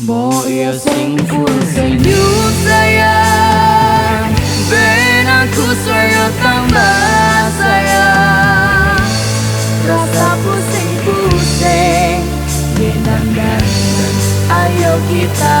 Boyo sing full senyum sayang Ben aku saya tambah sayang Rasa pusing-pusing Genang dan ayo kita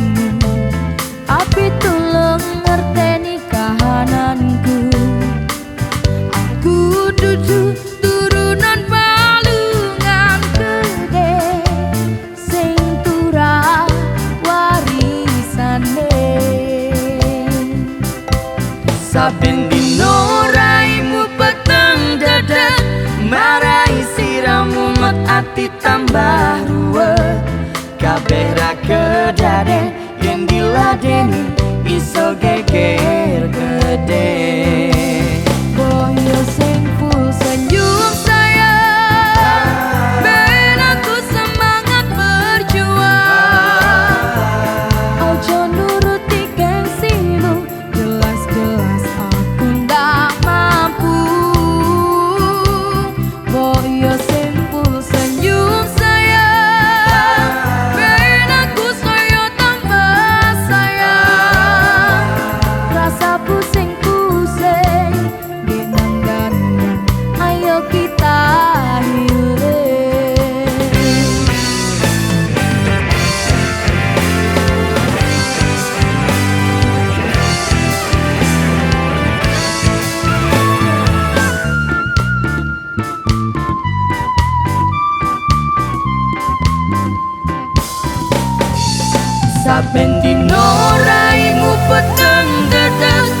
Saben dino raimu peteng dedek